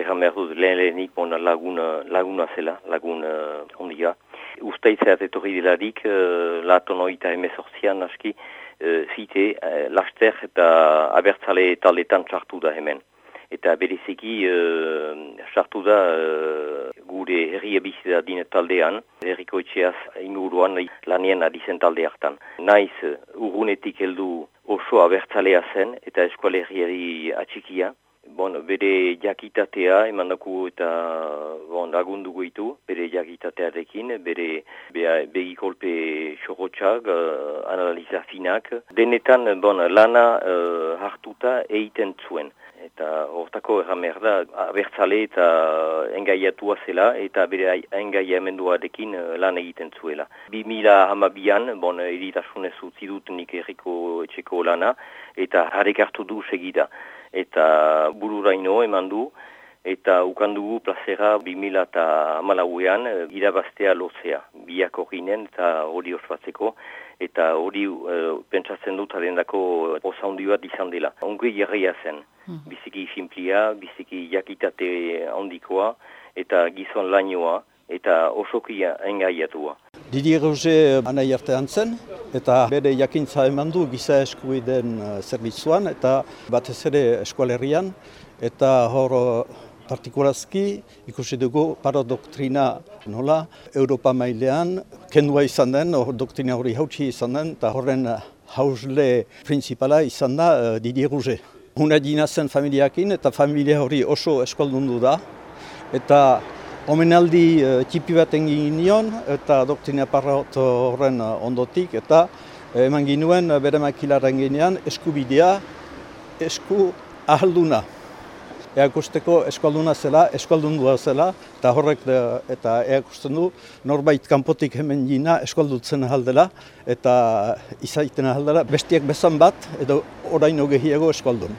egan behar dut lehen lehenik bon, laguna, laguna zela, lagun uh, ondia. Uztaitzeat etorri delarik, uh, laton oita emezortzian aski, uh, zite, uh, laster eta abertzale taldetan txartu da hemen. Eta bereziki sartu da gure herri ebizita dine taldean, herriko etxeaz inguruan lanien adizen talde hartan. Naiz, urgunetik heldu oso abertzalea zen eta eskualerriari atxikia. Bon, bere jakitatea eman daku eta bon, lagundu goitu, bere jakitatearekin, bere begikolpe xorotxak, uh, analiza finak. Denetan bon, lana uh, hartuta eiten zuen. Eta hortako erramer da, abertzale eta engaiatua zela, eta bere engaiamenduarekin uh, lan egiten zuela. Bi mila hamabian, bon, eritasunez utzi dut nik erriko etxeko lana, eta harek hartu du segida eta bururaino eman du, eta ukandugu plazera 2000 eta amalauean eh, irabaztea lotzea, biak horinen eta hori ospatzeko, eta hori uh, pentsatzen dut adendako osa hundi bat izan dela. Ongi jarria zen, mhm. biziki simplia, biziki jakitate handikoa, eta gizon lainoa, eta osokia engaiatua. Didier Roger anai artean zen, eta bere jakintza eman du giza eskuiden eh, zerbitzuan, eta batez ere eskualerian, eta hor eh, partikurazki ikusi dugu paradoktrina nola, Europa mailean, kendua izan den, hor doktrina hori hautsi izan den, eta horren hausle principala izan da Didier Roger. Una dina zen familiakin, eta familia hori oso eskualdundu da, eta omenaldi uh, txipi bat egin nion eta doktrina parraot horren uh, ondotik eta uh, eman ginuen bere makilaren ginean eskubidea esku ahalduna. Eakusteko eskualduna zela, eskualdundua zela, eta horrek de, eta eakusten du norbait kanpotik hemen gina eskualdutzen ahaldela eta izaiten ahaldela bestiak bezan bat edo oraino gehiago eskualdun.